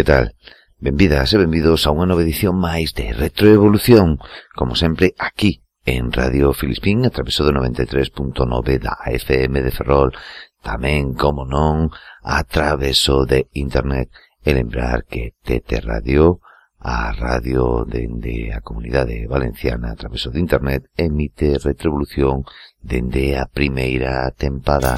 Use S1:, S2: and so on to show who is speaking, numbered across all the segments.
S1: que tal? Benvidas e benvidos a unha nova edición máis de Retroevolución, como sempre aquí en Radio Filispín, atraveso do 93.9 da FM de Ferrol, tamén, como non, atraveso de Internet, e lembrar que TT Radio, a radio dende a comunidade valenciana a través de internet emite Retroevolución dende a primeira tempada.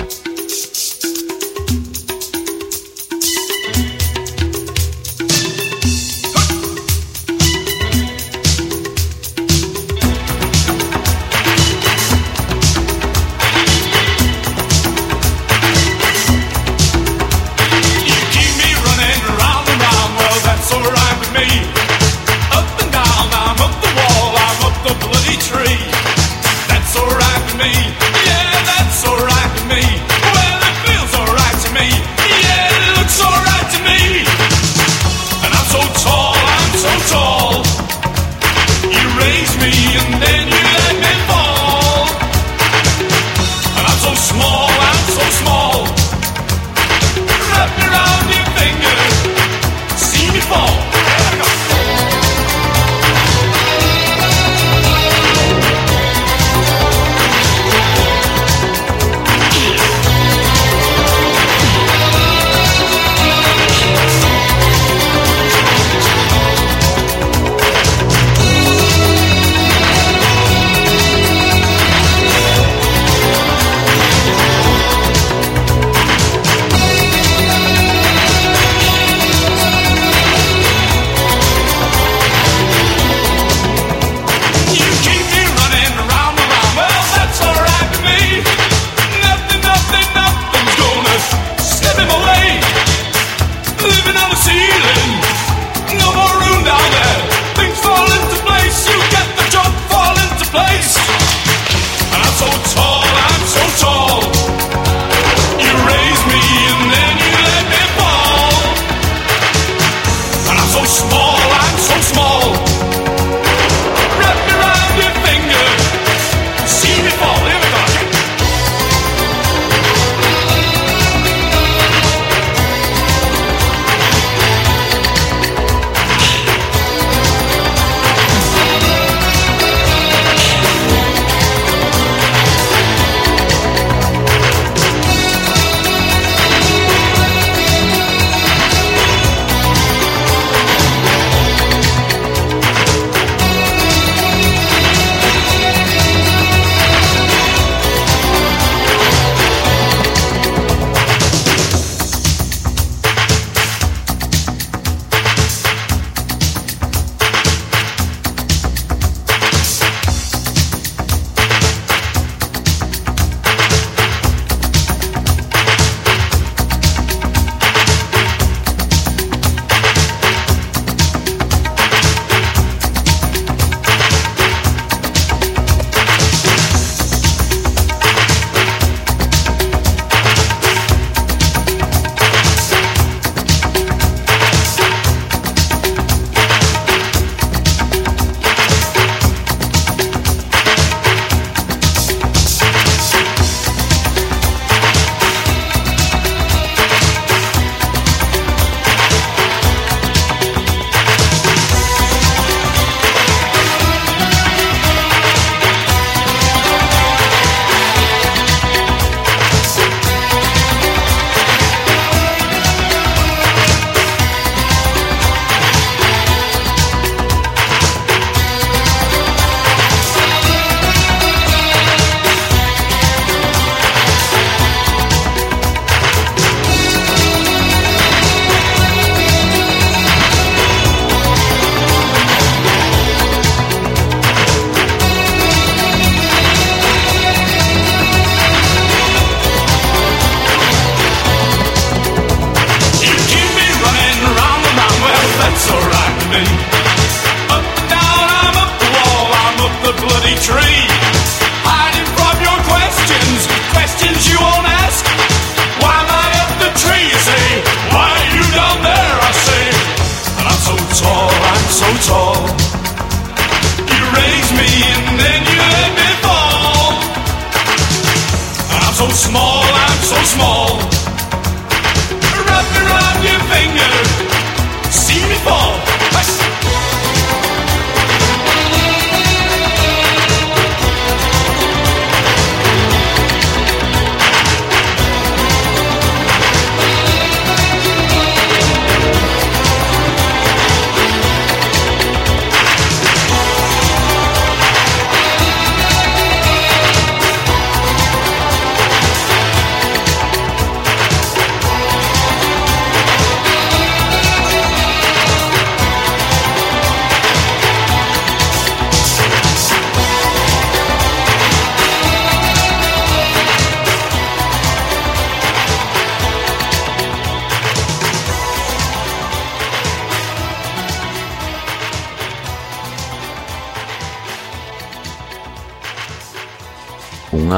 S2: away.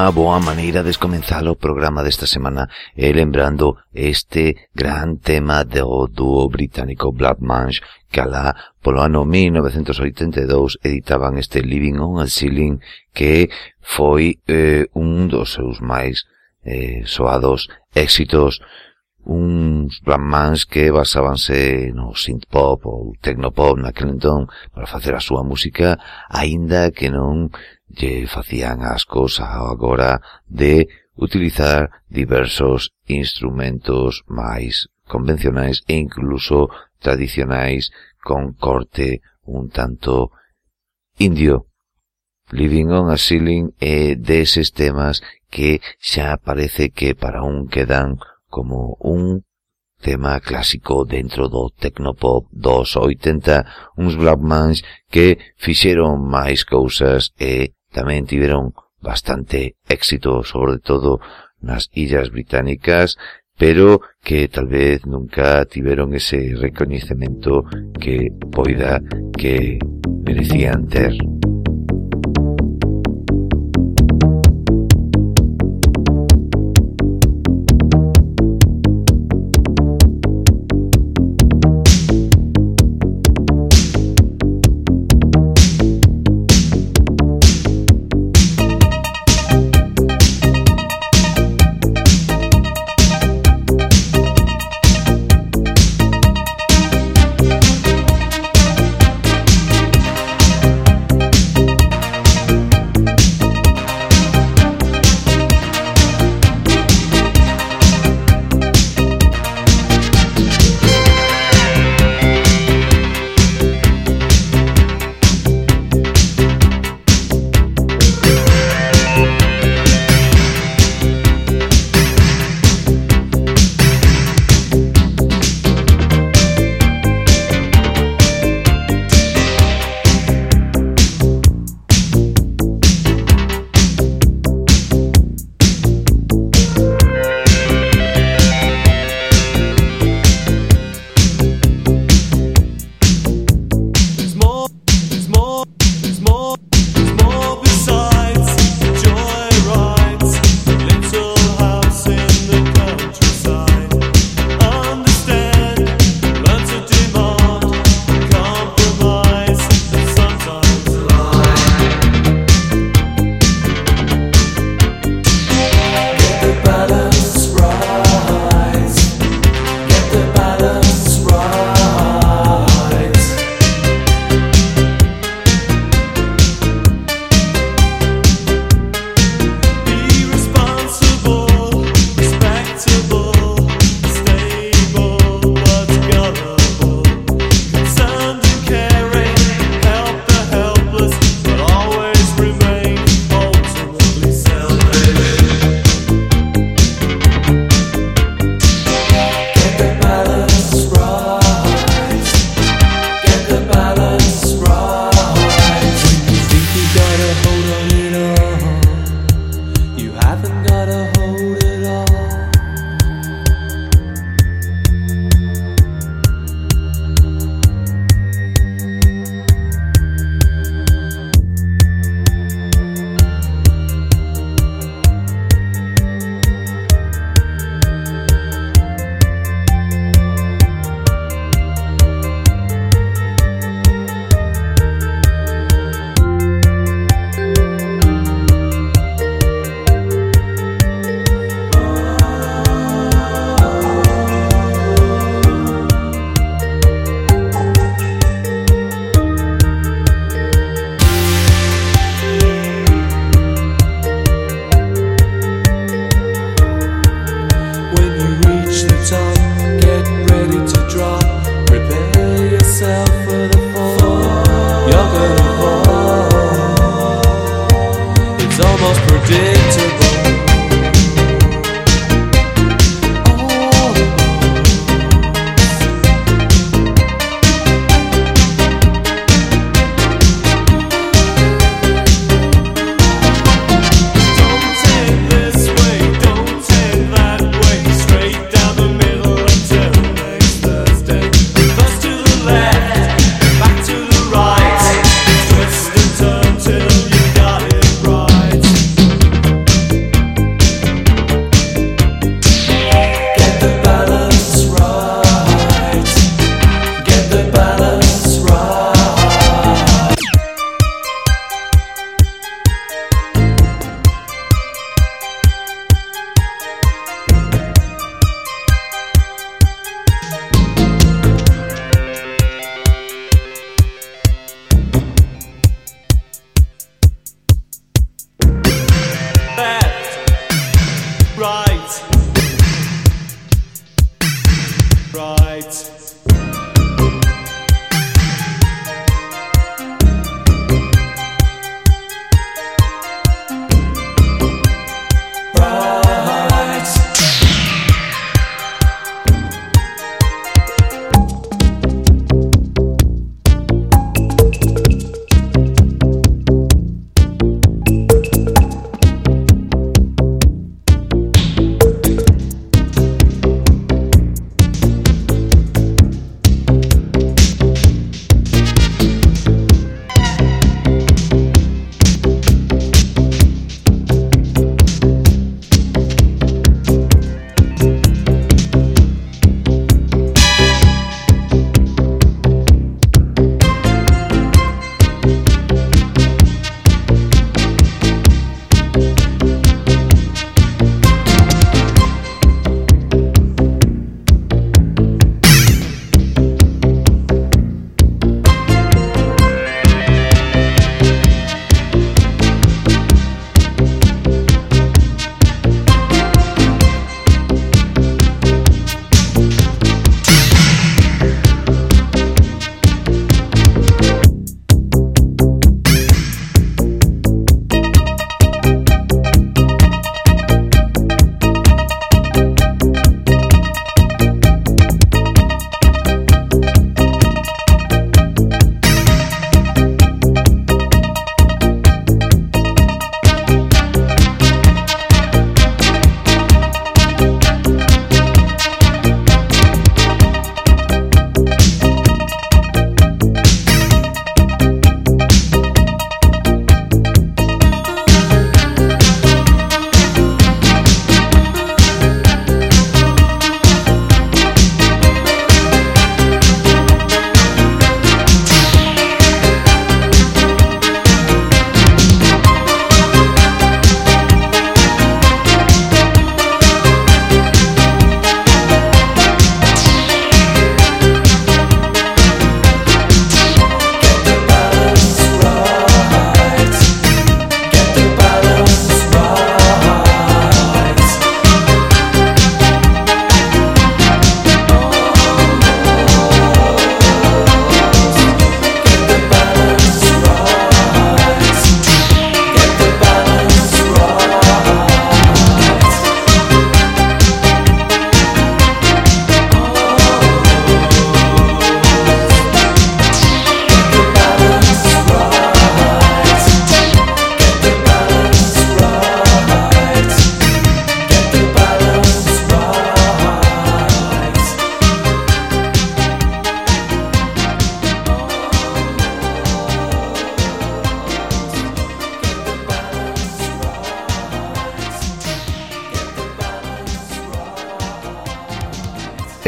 S3: unha boa maneira de descomenzar o programa desta semana e lembrando este gran tema do dúo británico Black Manch que alá polo ano 1982 editaban este Living on a Ceiling que foi eh, un dos seus máis eh, soados éxitos uns blamans que basábanse no synthpop ou tecnopop naquel entón para facer a súa música, aínda que non lle facían as cousas agora de utilizar diversos instrumentos máis convencionais e incluso tradicionais con corte un tanto indio. Living on a Ceiling é deses temas que xa parece que para un quedan como un tema clásico dentro do Tecnopop dos 80, uns Blackmans que fixeron máis cousas e tamén tiveron bastante éxito, sobre todo nas illas británicas, pero que tal vez nunca tiveron ese recoñecemento que poida que merecían ter.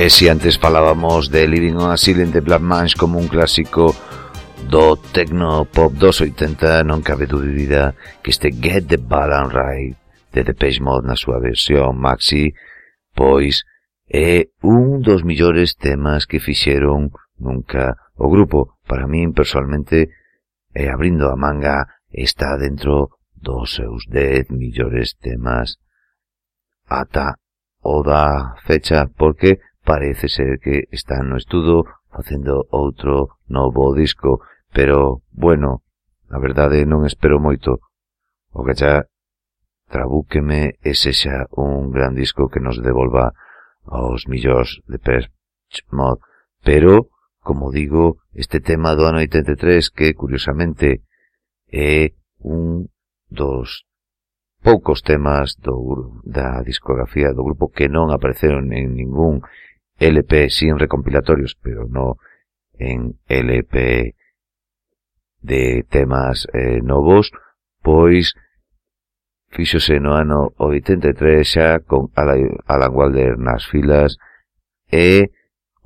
S3: Si antes falábamos de Living on a Ceiling de Black Manch como un clásico do techno pop dos 80, non cabe dúbida que este Get the Balance Right de Depeche Mode na súa versión maxi, pois é un dos millores temas que fixeron nunca o grupo. Para min, personalmente, e abrindo a manga, está dentro dos seus 10 millores temas ata o da fecha, porque parece ser que están no estudo facendo outro novo disco, pero, bueno, a verdade non espero moito. O que xa trabúqueme e sexa un gran disco que nos devolva aos millóns de Perch Mod. Pero, como digo, este tema do ano 83 que, curiosamente, é un dos poucos temas do, da discografía do grupo que non apareceron en ningún LP, sí en recompilatorios, pero no en LP de temas eh, novos, pois fíxose no ano 83 xa con Alan Walder nas filas e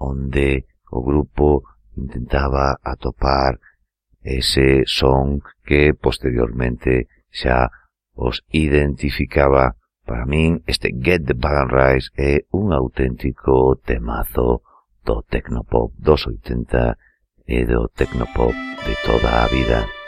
S3: onde o grupo intentaba atopar ese son que posteriormente xa os identificaba Para min este Get the Balance Rise é un auténtico temazo do Tecnopop dos 80 e do Tecnopop de toda a vida.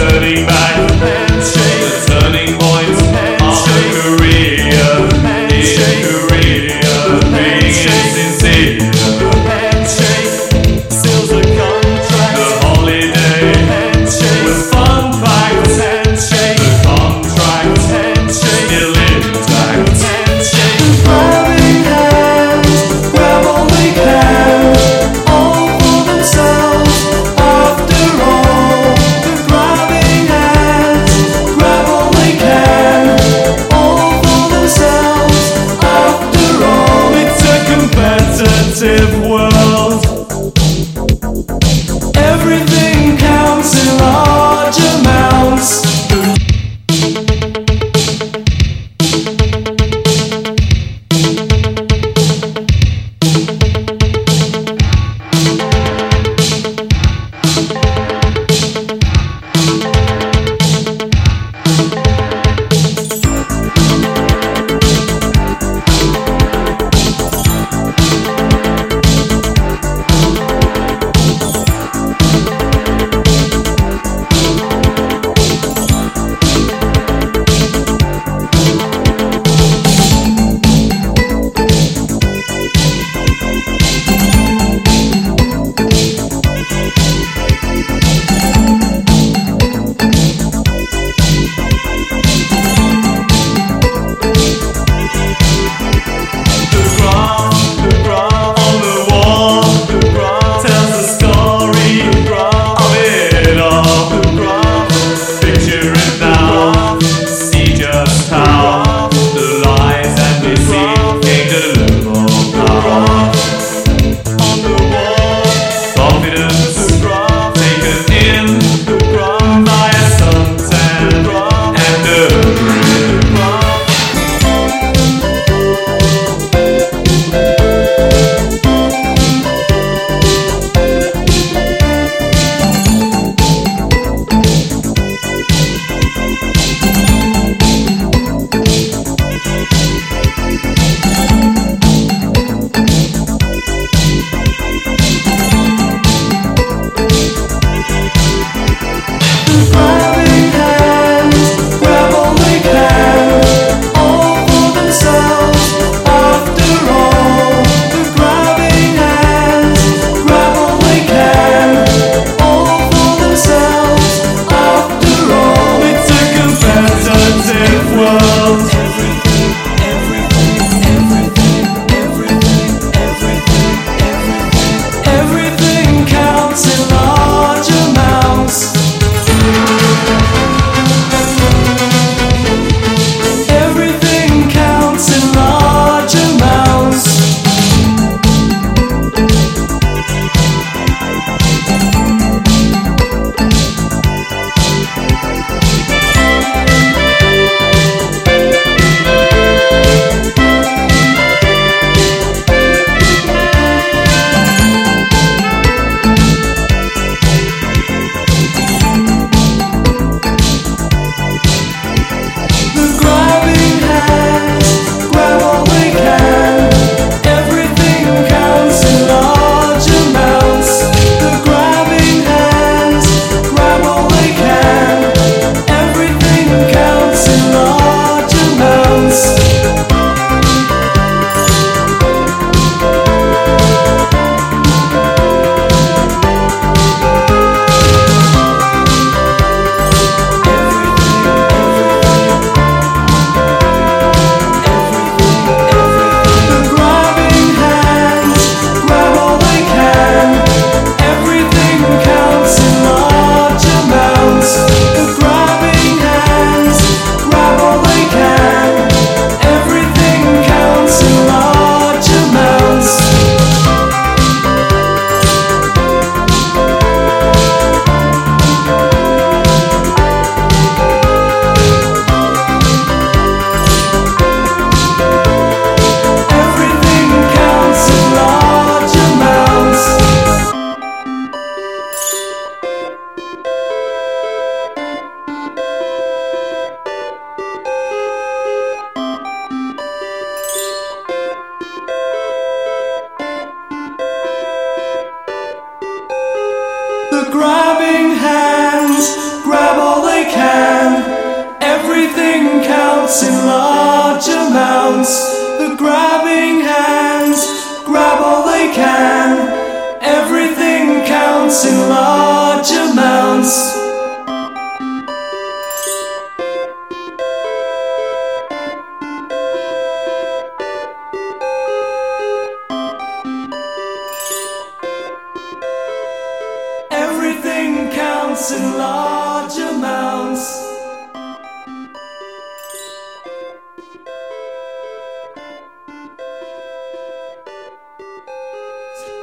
S4: Studying.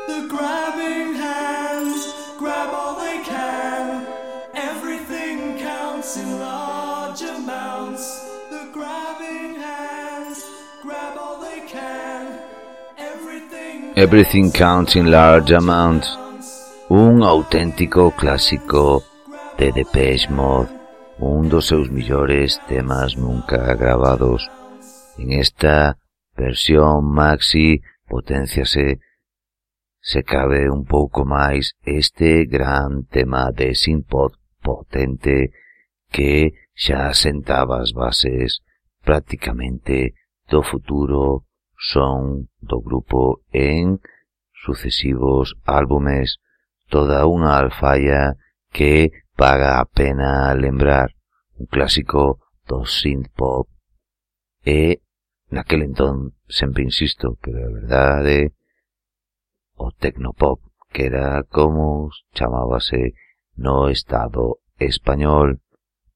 S4: The grabbing hands grab all they can. Everything counts in large amounts. The grabbing hands grab all they can. Everything,
S3: Everything counts in large amounts. Un auténtico clásico de Depeche Mode, un dos seus millores temas nunca grabados. En esta versión maxi potenciase se cabe un pouco máis este gran tema de synthpop potente que xa sentaba as bases prácticamente do futuro son do grupo en sucesivos álbumes, toda unha alfaya que paga a pena lembrar, un clásico do synth pop e naquel entón, sempre insisto, pero a verdade, o tecnopop, que era como chamábase no Estado español.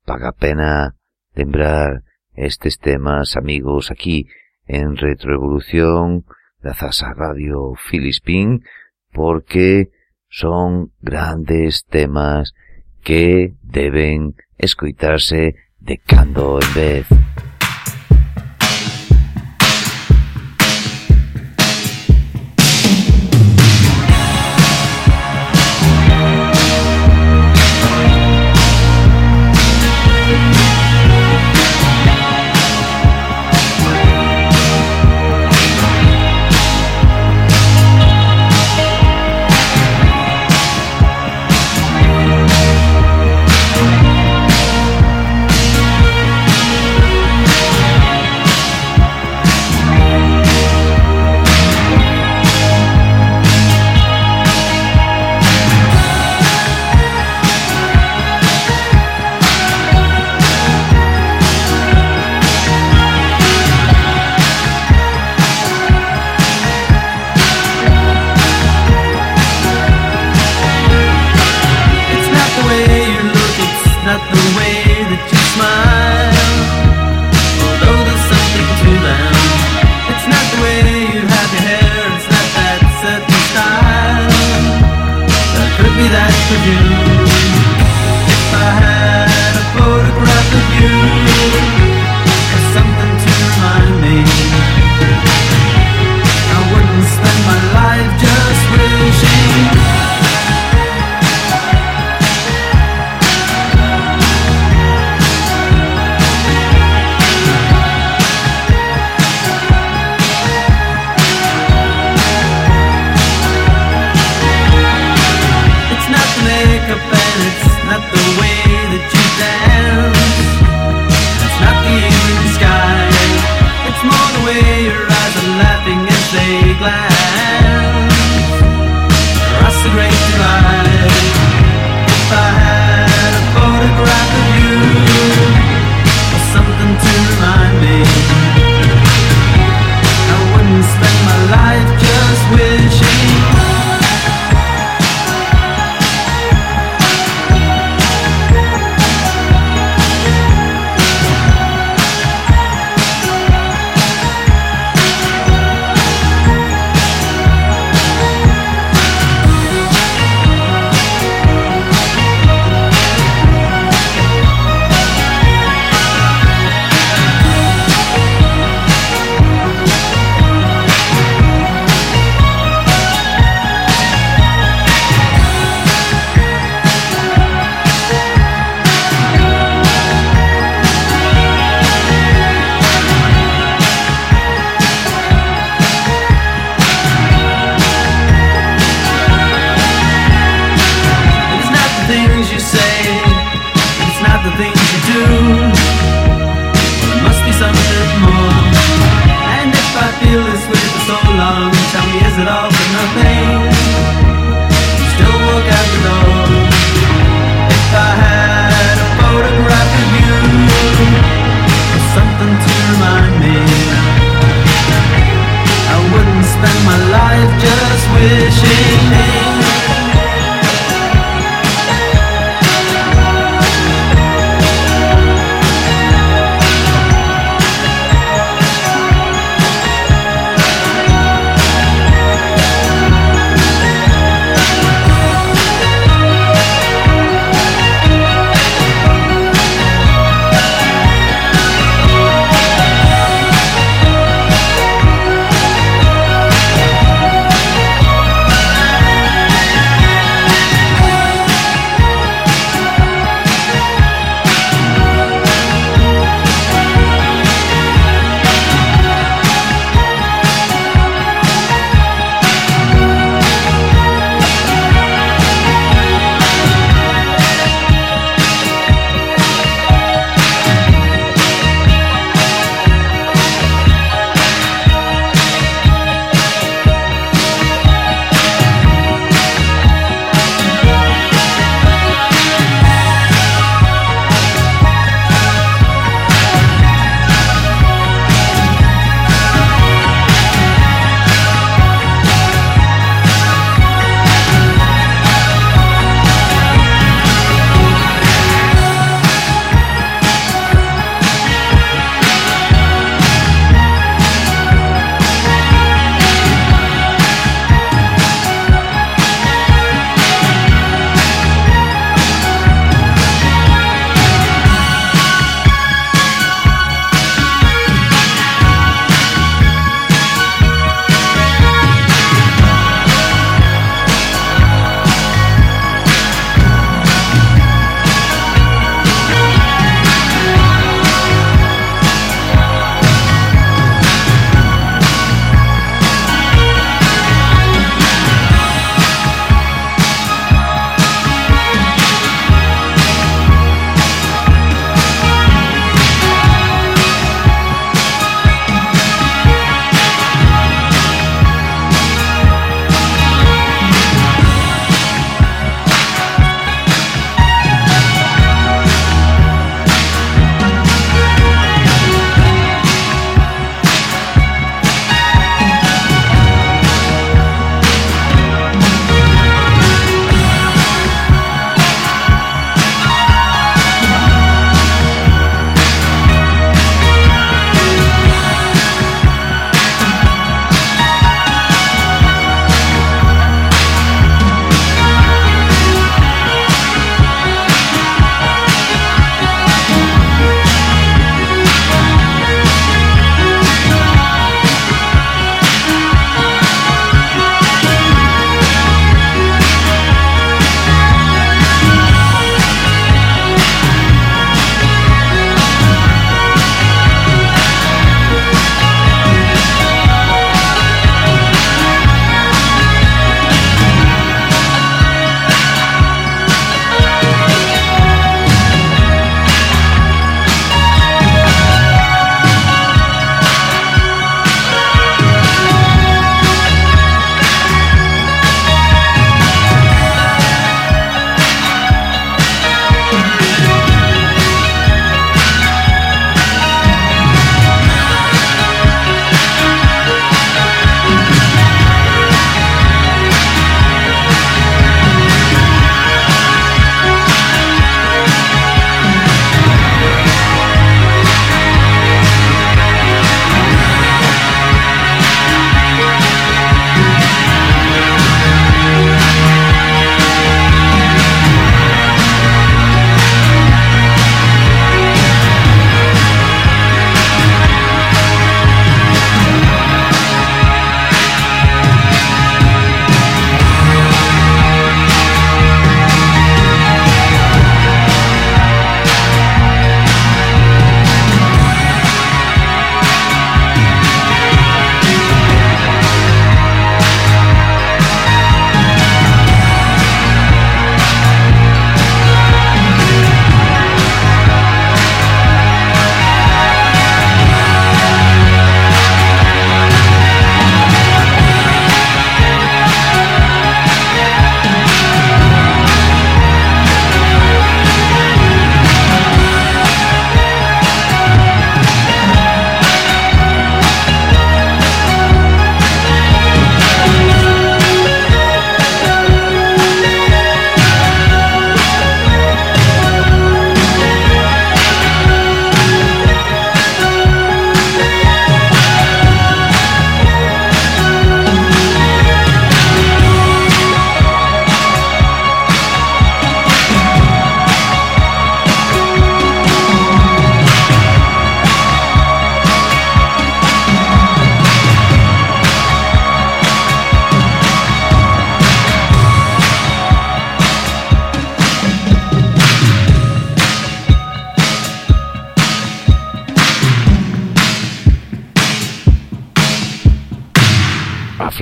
S3: Paga pena lembrar estes temas, amigos, aquí en Retroevolución, grazas a Radio Filispín, porque son grandes temas que deben escoitarse de cando en vez.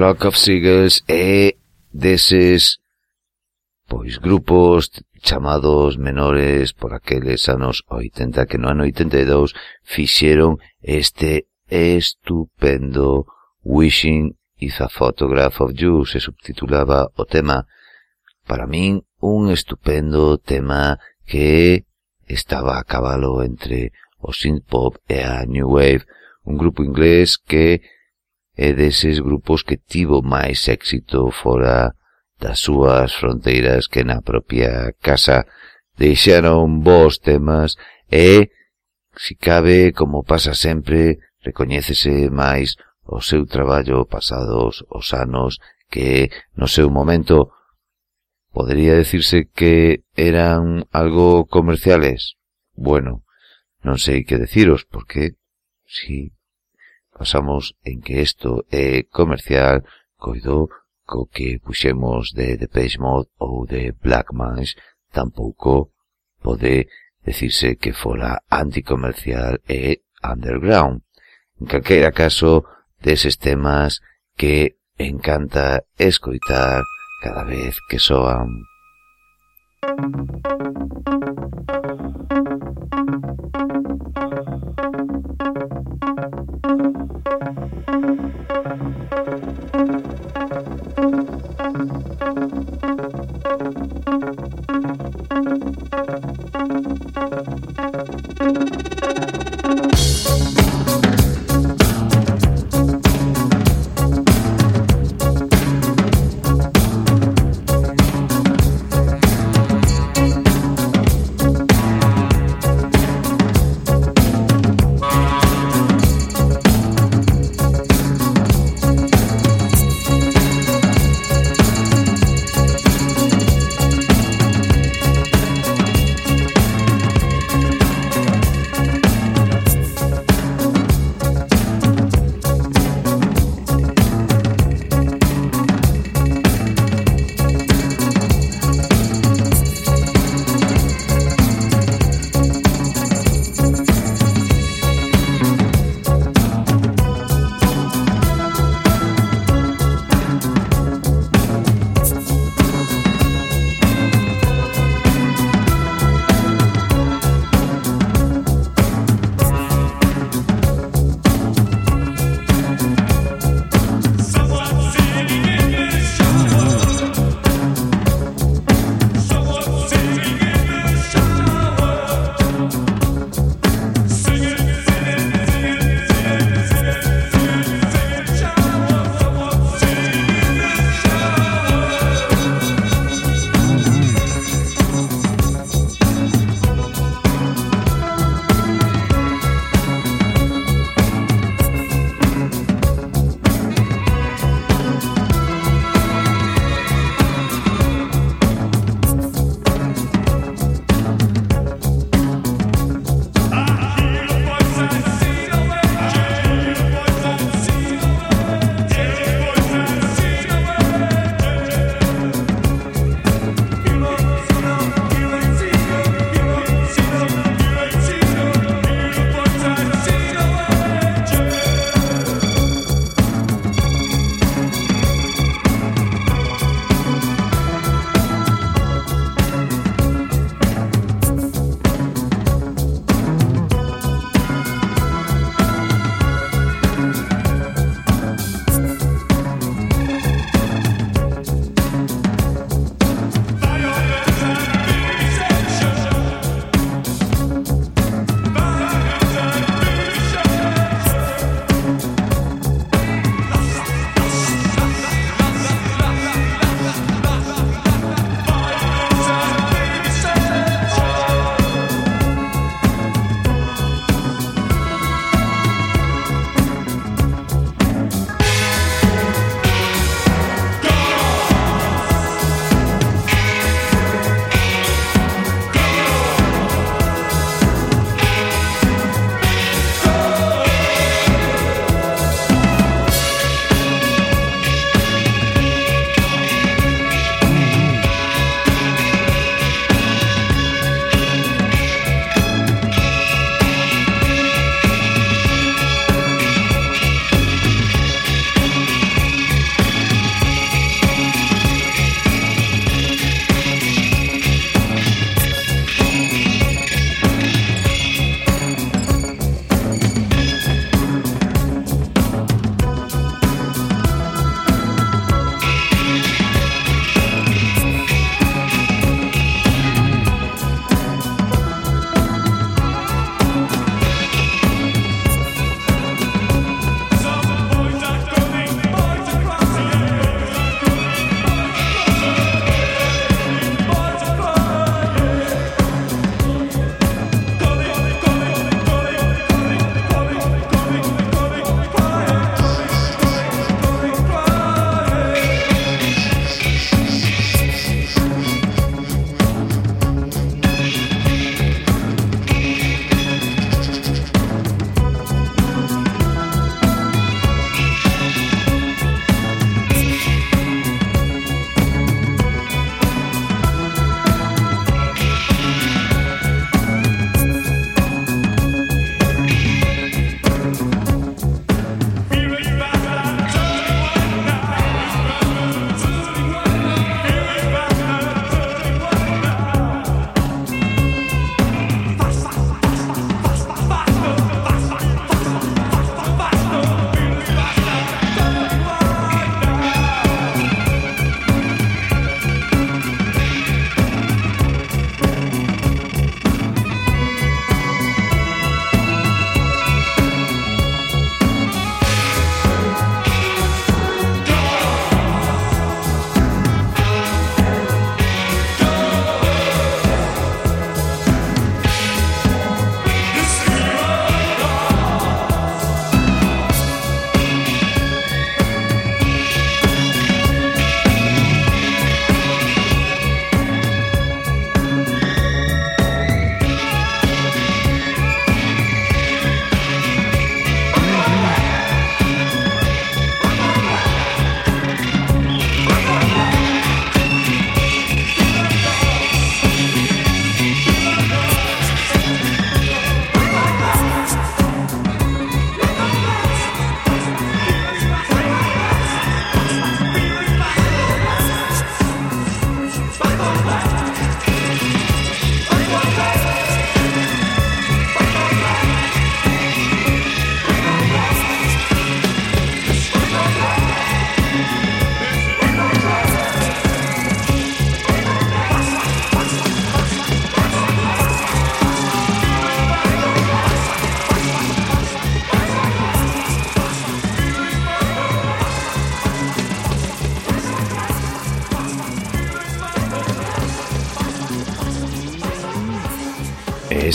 S3: Flock of Seagulls e deses pois grupos chamados menores por aqueles anos 80 que no ano 82 fixeron este estupendo Wishing is a Photograph of You se subtitulaba o tema. Para min un estupendo tema que estaba a cabalo entre o synth pop e a new wave un grupo inglés que é deses grupos que tivo máis éxito fora das súas fronteiras que na propia casa. Deixaron bons temas e, si cabe, como pasa sempre, recoñécese máis o seu traballo pasados os anos que no seu momento podría decirse que eran algo comerciales. Bueno, non sei que deciros, porque si Pasamos en que isto é comercial, coido co que puxemos de Depeche Mode ou de Black Mans, tampouco pode decirse que fora anticomercial e underground. En calquera caso, deses temas que encanta escoitar cada vez que soan.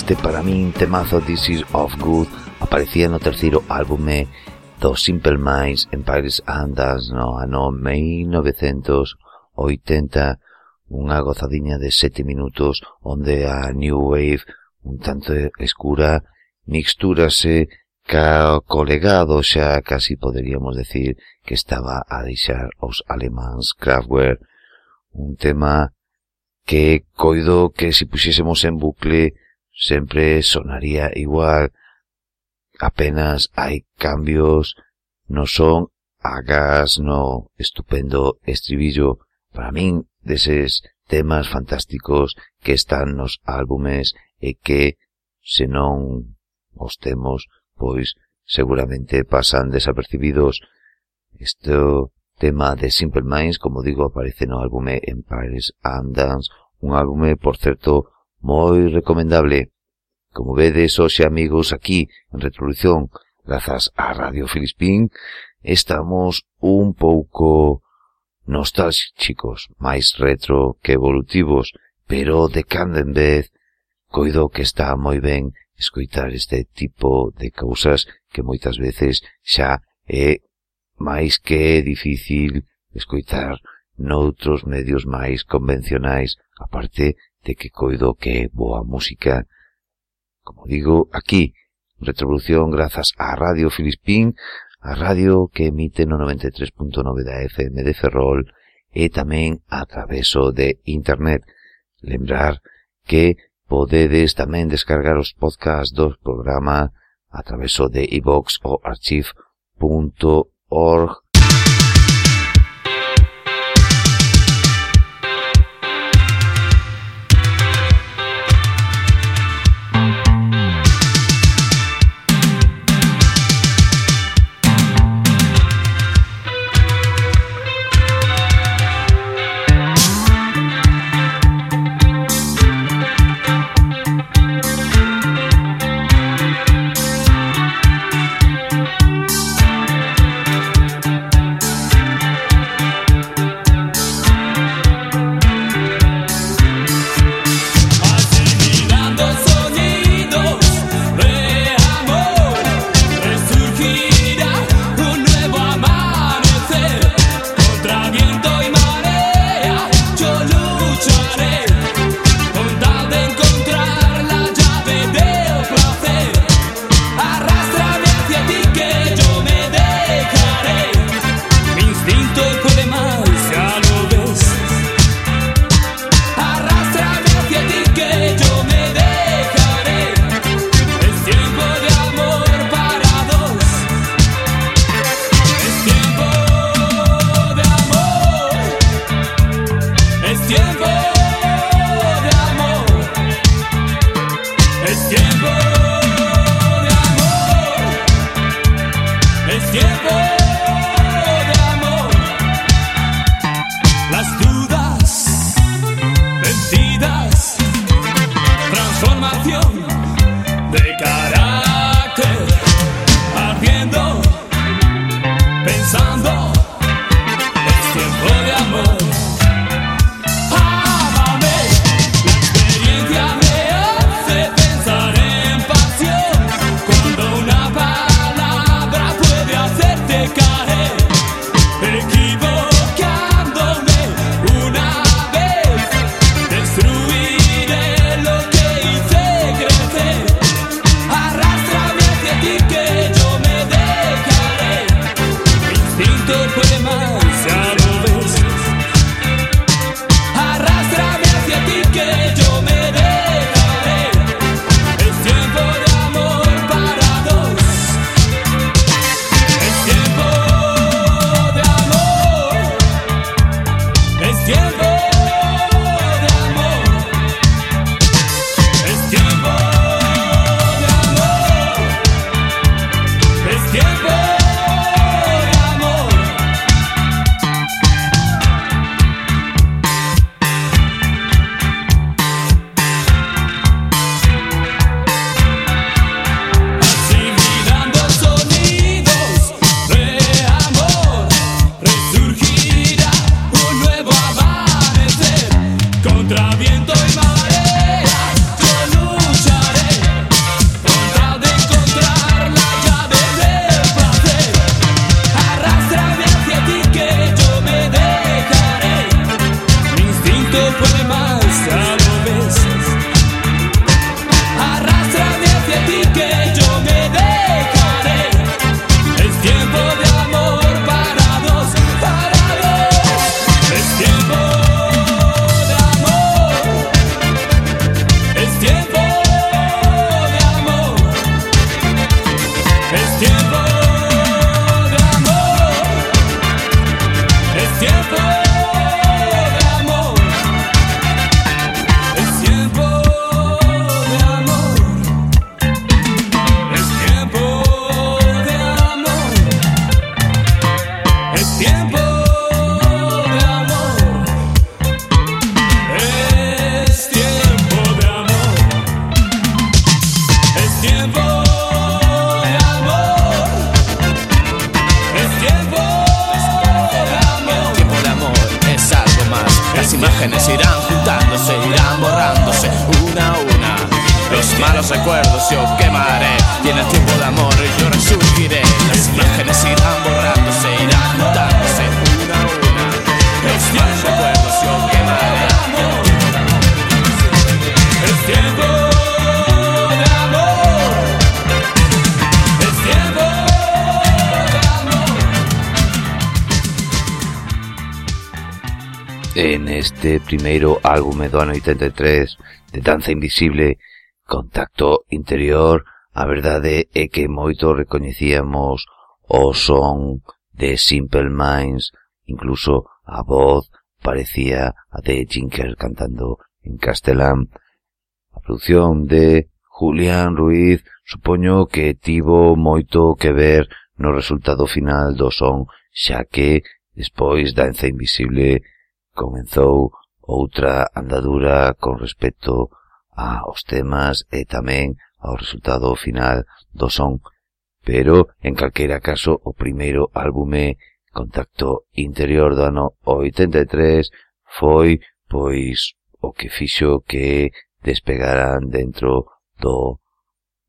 S3: este para min temazo This Is Of Good aparecía no terceiro álbume do Simple Minds en Paris Andas no ano 1980 unha gozadiña de sete minutos onde a New Wave un tanto escura mixtúrase ca colegado xa casi poderíamos decir que estaba a deixar os alemáns Kraftwerk un tema que coido que se puxésemos en bucle sempre sonaría igual. Apenas hai cambios, no son agas no estupendo estribillo para min deses temas fantásticos que están nos álbumes e que, se non os temos, pois seguramente pasan desapercibidos. Este tema de Simple Minds, como digo, aparece no álbume Empires and Dance, un álbume, por certo, moi recomendable. Como vedes, hoxe amigos aquí, en Retrovolución, grazas a Radio Filispín, estamos un pouco nostálxicos, máis retro que evolutivos, pero de cando en vez, coido que está moi ben escoitar este tipo de cousas que moitas veces xa é máis que difícil escoitar noutros medios máis convencionais, aparte de que coido que boa música Como digo, aquí, Retrovolución grazas á Radio Filispín, a radio que emite no 93.9 da FM de Ferrol e tamén a traveso de Internet. Lembrar que podedes tamén descargar os podcasts do programa a traveso de iVox ou archive.org este primeiro álbume do ano 83 de Danza Invisible, Contacto Interior, a verdade é que moito recoñecíamos o son de Simple Minds, incluso a voz parecía a de Jinker cantando en castelán. A producción de Julián Ruiz supoño que tivo moito que ver no resultado final do son, xa que despois Danza Invisible comenzou outra andadura con respecto aos temas e tamén ao resultado final do son. Pero, en calquera caso, o primeiro álbume Contacto Interior do ano 83 foi, pois, o que fixo que despegaran dentro do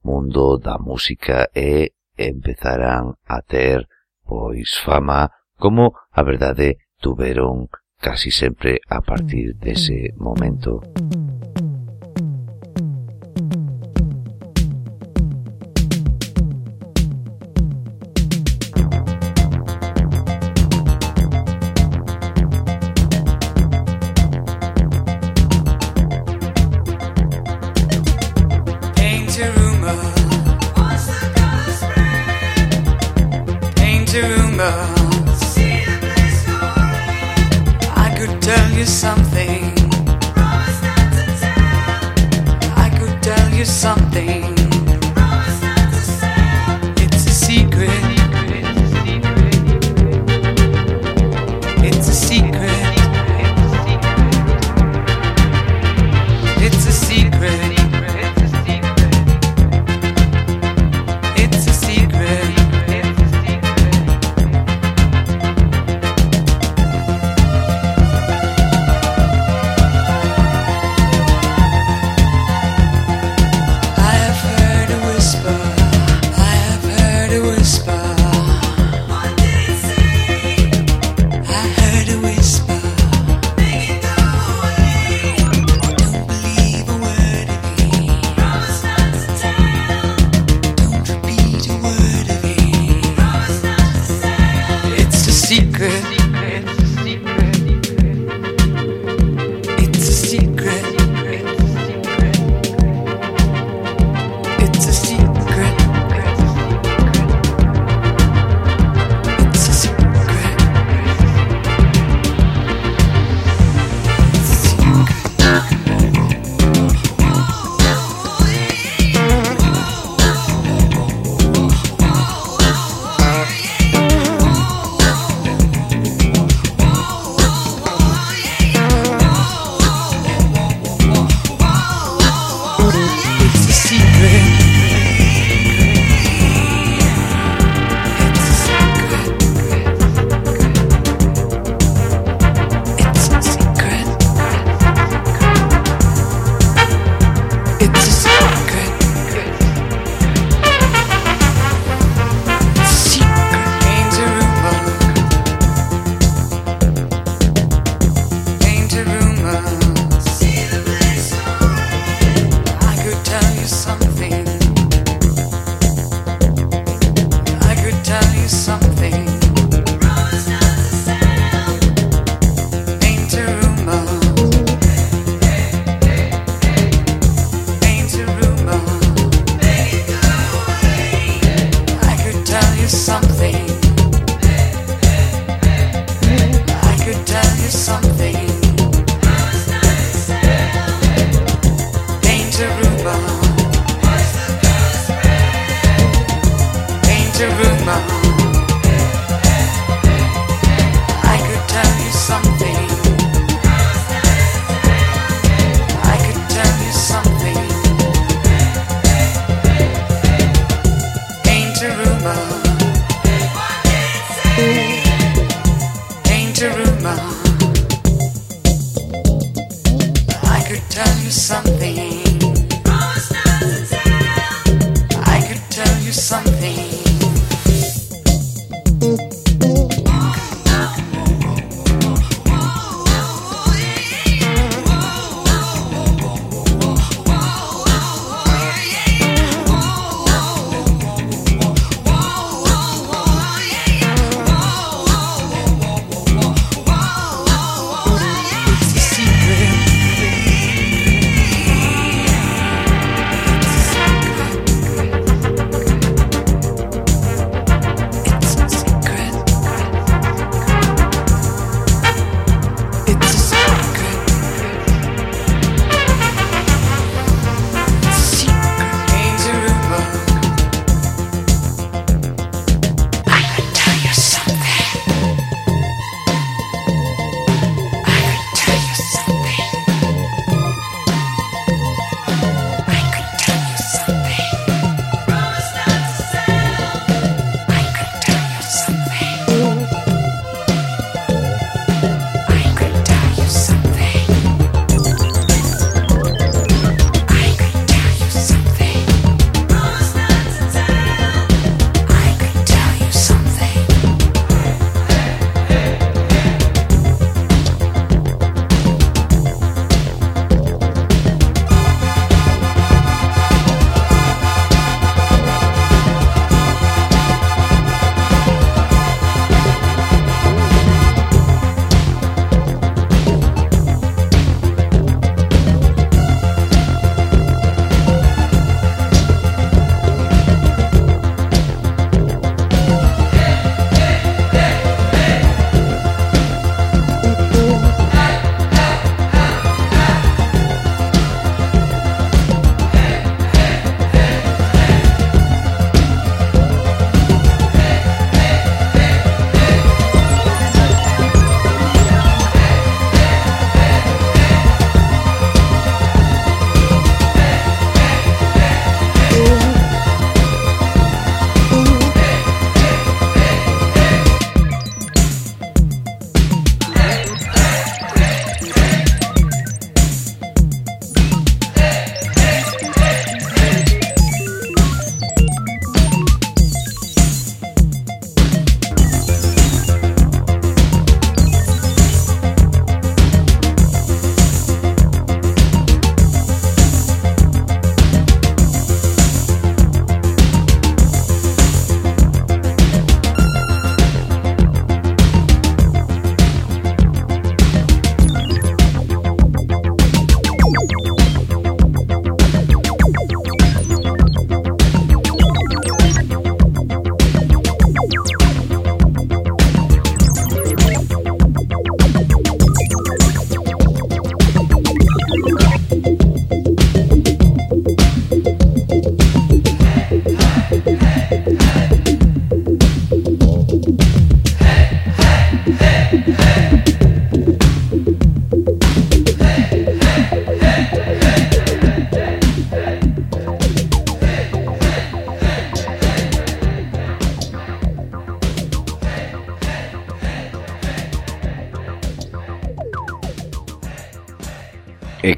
S3: mundo da música e empezaran a ter, pois, fama como a verdade tuveron casi siempre a partir
S5: de ese
S3: momento.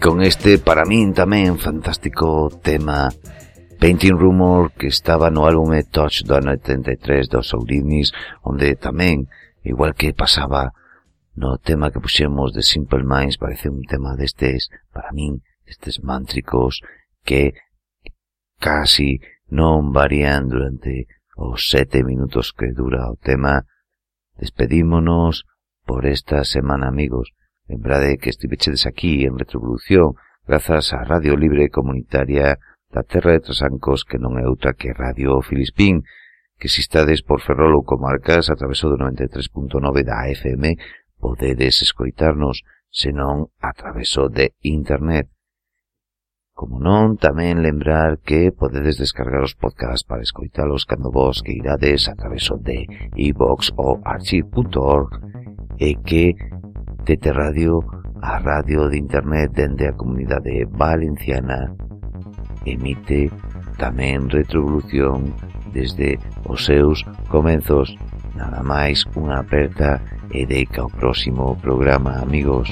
S3: con este, para min tamén, fantástico tema Painting Rumor que estaba no álbume Touch do ano 83 dos Ourimnis, onde tamén, igual que pasaba no tema que puxemos de Simple Minds, parece un tema destes, para min, destes mántricos que casi non varían durante os sete minutos que dura o tema. Despedímonos por esta semana, amigos. Lembrade que estivechedes aquí en Retrovolución grazas á Radio Libre Comunitaria da Terra de Trasancos que non é outra que Radio Filispín que si estades por Ferrol ou Comarcas a través do 93.9 da FM podedes escoitarnos senón a traveso de internet. Como non, tamén lembrar que podedes descargar os podcasts para escoitalos cando vos que irades a traveso de iVox e ou archive.org e que Tete Radio, a radio de internet dende a comunidade valenciana, emite tamén retrovolución desde os seus comenzos. Nada máis unha aperta e deica ao próximo programa, amigos.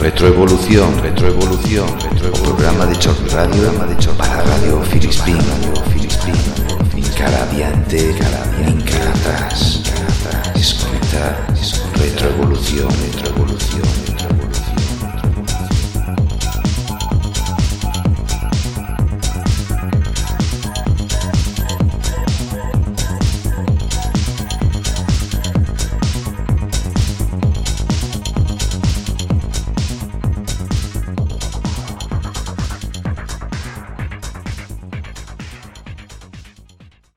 S3: Retroevolución, retroevolución, retroevolución. Programa de Choc Radio, programa de Choc para Radio Filispín, Radio Filispín. Cara adiante, cara atrás. Escuta, retroevolución, retroevolución.